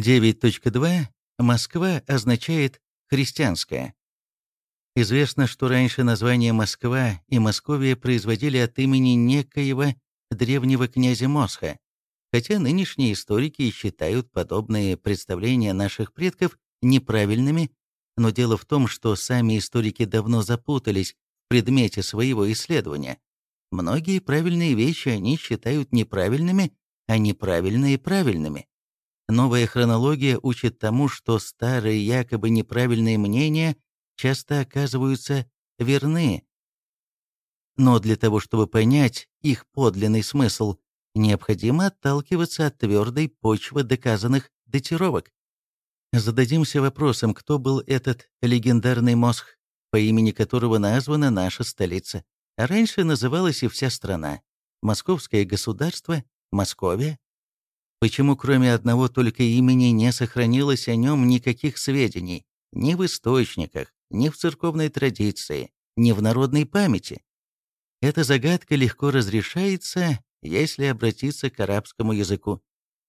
9.2. Москва означает «христианская». Известно, что раньше название Москва и Московия производили от имени некоего древнего князя Мосха, хотя нынешние историки считают подобные представления наших предков неправильными, но дело в том, что сами историки давно запутались в предмете своего исследования. Многие правильные вещи они считают неправильными, а неправильные – правильными. Новая хронология учит тому, что старые якобы неправильные мнения часто оказываются верны. Но для того, чтобы понять их подлинный смысл, необходимо отталкиваться от твердой почвы доказанных датировок. Зададимся вопросом, кто был этот легендарный мозг, по имени которого названа наша столица. А раньше называлась и вся страна. Московское государство, Московия. Почему кроме одного только имени не сохранилось о нем никаких сведений, ни в источниках, ни в церковной традиции, ни в народной памяти. Эта загадка легко разрешается, если обратиться к арабскому языку.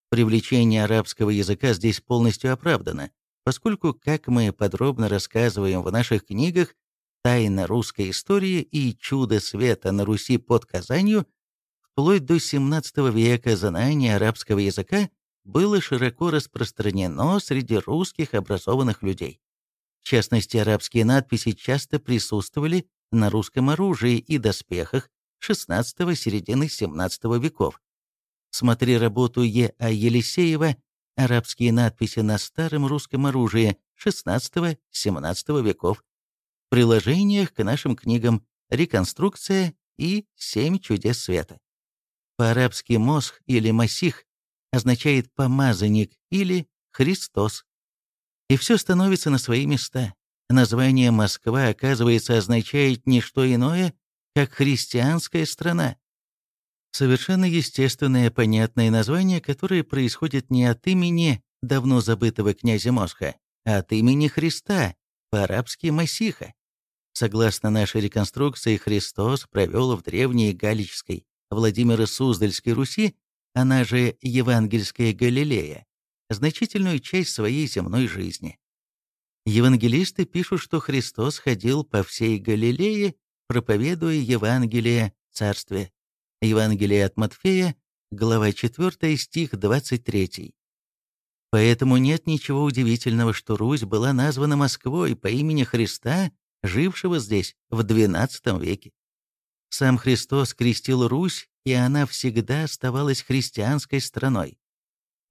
Привлечение арабского языка здесь полностью оправдано, поскольку, как мы подробно рассказываем в наших книгах «Тайна русской истории» и «Чудо света на Руси под Казанью», вплоть до XVII века знание арабского языка было широко распространено среди русских образованных людей. В частности, арабские надписи часто присутствовали на русском оружии и доспехах XVI – середины XVII веков. Смотри работу Е. А. Елисеева «Арабские надписи на старом русском оружии XVI-XVII веков». В приложениях к нашим книгам «Реконструкция» и «Семь чудес света». По-арабски «мосх» или «масих» означает «помазанник» или «Христос». И все становится на свои места. Название Москва, оказывается, означает не что иное, как христианская страна. Совершенно естественное понятное название, которое происходит не от имени давно забытого князя Мосха, а от имени Христа, по-арабски Масиха. Согласно нашей реконструкции, Христос провел в древней Галичской, Владимиро-Суздальской Руси, она же Евангельская Галилея, значительную часть своей земной жизни. Евангелисты пишут, что Христос ходил по всей Галилее, проповедуя Евангелие Царствия. Евангелие от Матфея, глава 4, стих 23. Поэтому нет ничего удивительного, что Русь была названа Москвой по имени Христа, жившего здесь в XII веке. Сам Христос крестил Русь, и она всегда оставалась христианской страной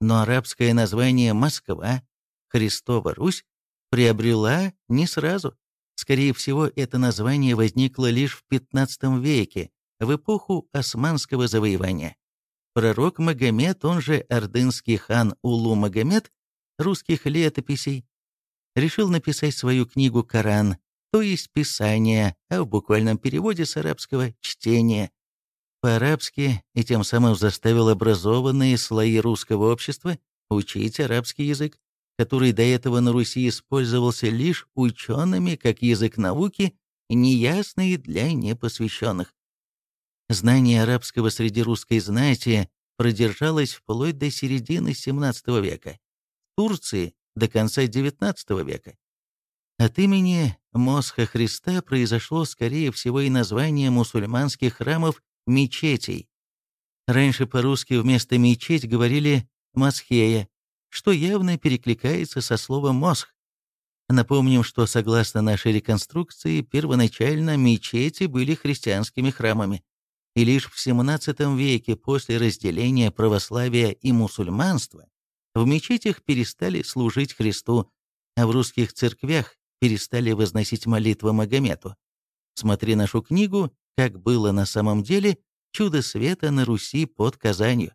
но арабское название «Москва», «Христова Русь» приобрела не сразу. Скорее всего, это название возникло лишь в XV веке, в эпоху османского завоевания. Пророк Магомед, он же ордынский хан Улу Магомед, русских летописей, решил написать свою книгу «Коран», то есть Писание, а в буквальном переводе с арабского «чтение», по-арабски и тем самым заставил образованные слои русского общества учить арабский язык, который до этого на Руси использовался лишь учеными как язык науки, неясный для непосвященных. Знание арабского среди русской знати продержалось вплоть до середины XVII века, в Турции до конца XIX века. От имени Мосха Христа произошло, скорее всего, и название мусульманских храмов мечетей. Раньше по-русски вместо «мечеть» говорили «масхея», что явно перекликается со словом «мосх». Напомним, что согласно нашей реконструкции, первоначально мечети были христианскими храмами, и лишь в XVII веке после разделения православия и мусульманства в мечетях перестали служить Христу, а в русских церквях перестали возносить молитвы Магомету. Смотри нашу книгу как было на самом деле чудо света на Руси под Казанью.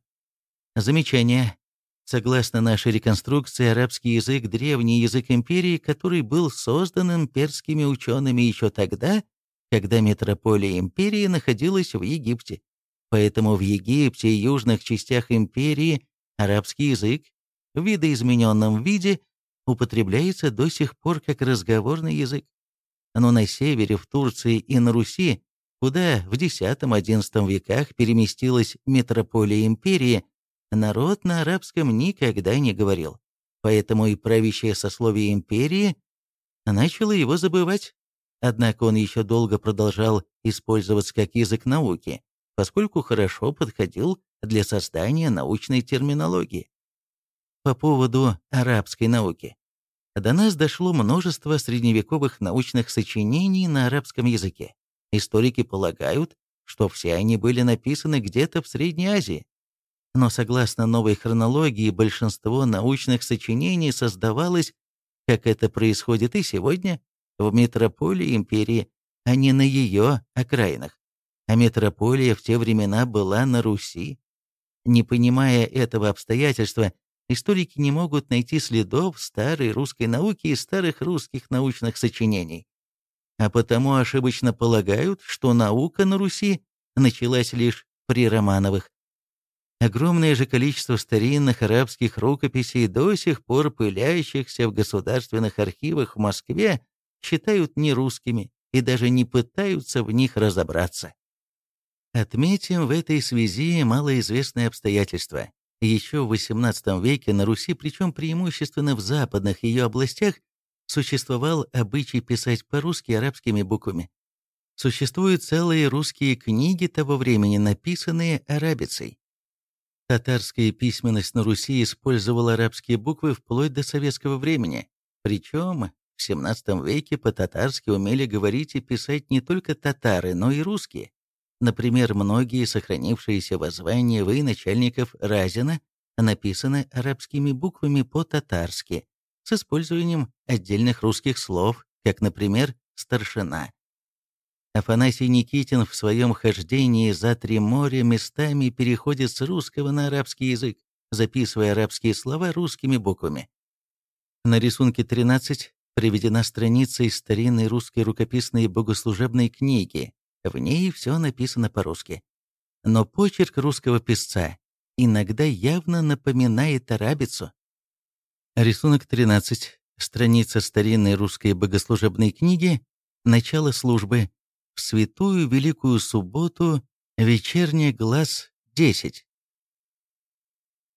Замечание. Согласно нашей реконструкции, арабский язык – древний язык империи, который был создан имперскими учеными еще тогда, когда метрополия империи находилась в Египте. Поэтому в Египте и южных частях империи арабский язык в видоизмененном виде употребляется до сих пор как разговорный язык. Но на севере, в Турции и на Руси куда в X-XI веках переместилась метрополия империи, народ на арабском никогда не говорил. поэтому и правящее сословие империи начало его забывать. Однако он еще долго продолжал использоваться как язык науки, поскольку хорошо подходил для создания научной терминологии. По поводу арабской науки. До нас дошло множество средневековых научных сочинений на арабском языке. Историки полагают, что все они были написаны где-то в Средней Азии. Но согласно новой хронологии, большинство научных сочинений создавалось, как это происходит и сегодня, в метрополии империи, а не на ее окраинах. А метрополия в те времена была на Руси. Не понимая этого обстоятельства, историки не могут найти следов старой русской науки и старых русских научных сочинений. А потому ошибочно полагают, что наука на Руси началась лишь при Романовых. Огромное же количество старинных арабских рукописей, до сих пор пылящихся в государственных архивах в Москве, считают нерусскими и даже не пытаются в них разобраться. Отметим в этой связи малоизвестное обстоятельство. Еще в XVIII веке на Руси, причем преимущественно в западных ее областях, существовал обычай писать по-русски арабскими буквами. Существуют целые русские книги того времени, написанные арабицей. Татарская письменность на Руси использовала арабские буквы вплоть до советского времени. Причем в XVII веке по-татарски умели говорить и писать не только татары, но и русские. Например, многие сохранившиеся воззвания военачальников Разина написаны арабскими буквами по-татарски, с использованием отдельных русских слов, как, например, «старшина». Афанасий Никитин в своем хождении за три моря местами переходит с русского на арабский язык, записывая арабские слова русскими буквами. На рисунке 13 приведена страница из старинной русской рукописной богослужебной книги в ней все написано по-русски. Но почерк русского писца иногда явно напоминает арабицу. Рисунок 13. Страница старинной русской богослужебной книги «Начало службы» в святую Великую Субботу, вечерний глаз 10.